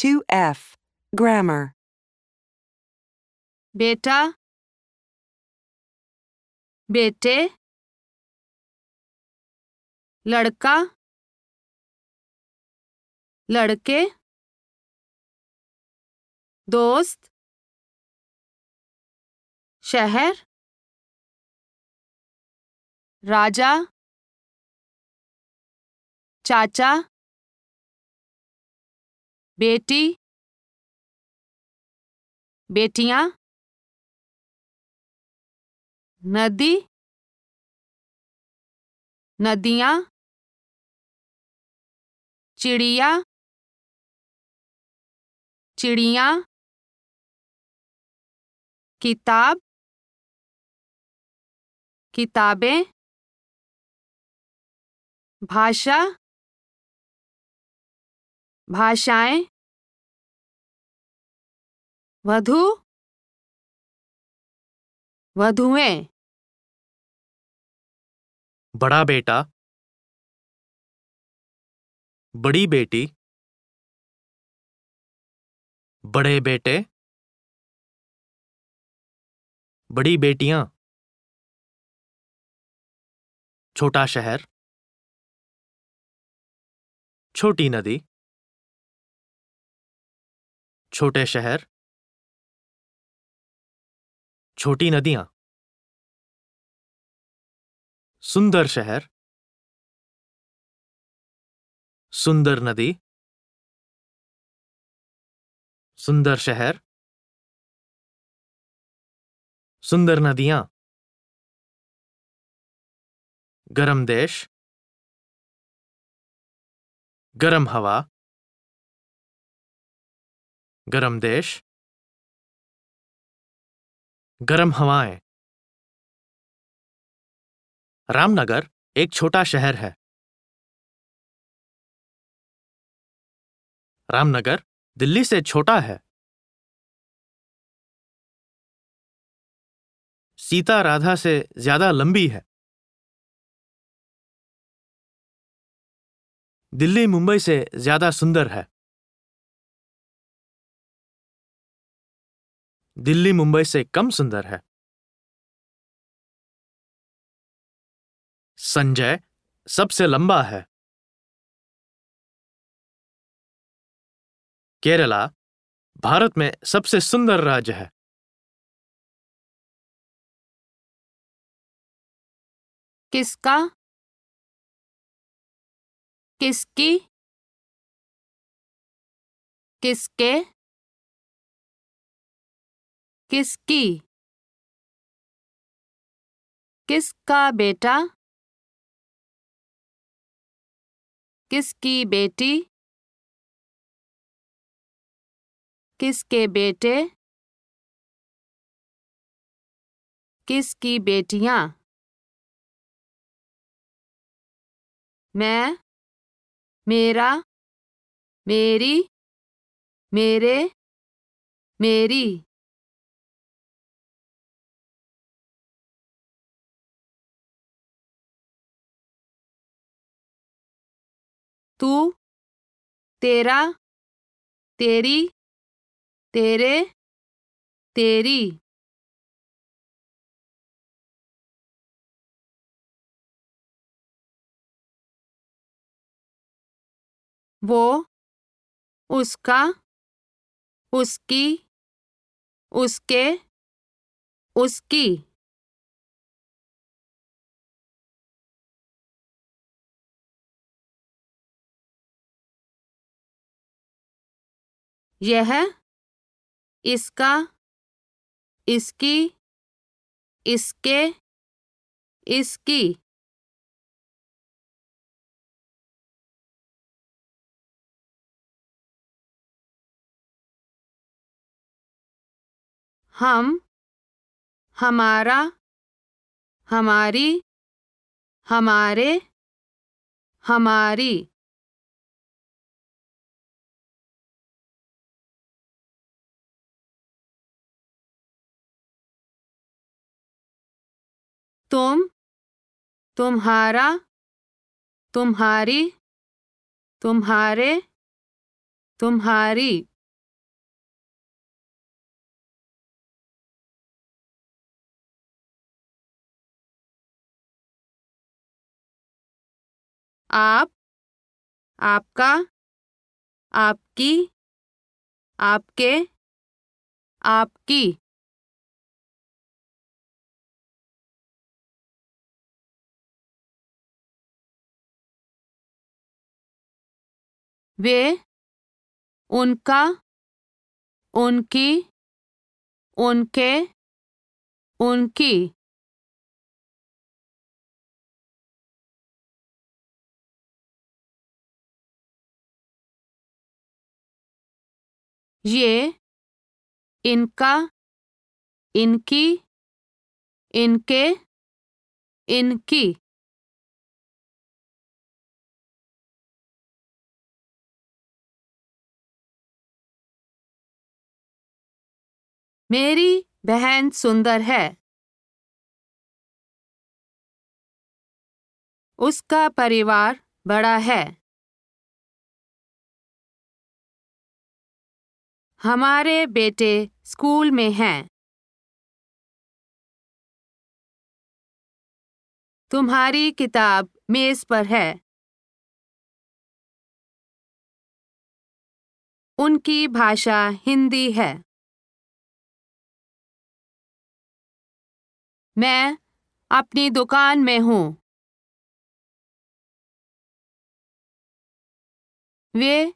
2F Grammar. बेटा। बेटे। लड़का। लड़के। दोस्त। शहर। राजा। चाचा। बेटी बेटियाँ नदी नदियाँ चिड़िया चिड़िया किताब किताबें भाषा भाषाएँ वधु? वधुएँ। बड़ा बेटा। बड़ी बेटी। बड़े बेटे। बड़ी बेटियाँ। छोटा शहर। छोटी नदी। छोटे शहर। छोटी नदियाँ। सुंदर शहर। सुंदर नदी। सुंदर शहर। सुंदर नदियाँ। गरम देश। गरम हवा। गरम देश। गरम हवाएँ। रामनगर एक छोटा शहर है। रामनगर दिल्ली से छोटा है। सीता राधा से ज़्यादा लंबी है। दिल्ली मुंबई से ज़्यादा सुंदर है। दिल्ली मुंबई से कम सुंदर है। संजय सबसे लंबा है। केरला भारत में सबसे सुंदर राज्य है। किसका? किसकी? किसके? किसकी? किसका बेटा? किसकी बेटी? किसके बेटे? किसकी बेटियाँ? मैं मेरा मेरी मेरे मेरी। तू तेरा तेरी तेरे तेरी। वो उसका उसकी उसके उसकी। यह इसका इसकी इसके इसकी। हम हमारा हमारी हमारे हमारी। तुम तुम्हारा तुम्हारी तुम्हारे तुम्हारी। आप आपका आपकी आपके आपकी। वे उनका उनकी उनके उनकी। ये इनका इनकी इनके इनकी। मेरी बहन सुंदर है। उसका परिवार बड़ा है। हमारे बेटे स्कूल में हैं। तुम्हारी किताब मेज पर है। उनकी भाषा हिंदी है। मैं अपनी दुकान में हूँ। वे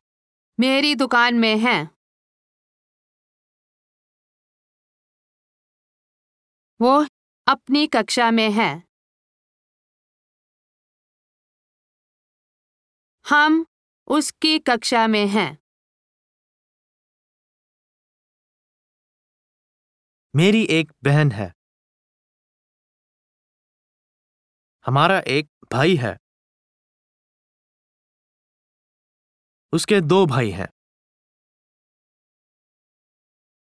मेरी दुकान में हैं। वो अपनी कक्षा में है। हम उसकी कक्षा में हैं। मेरी एक बहन है। हमारा एक भाई है। उसके दो भाई हैं।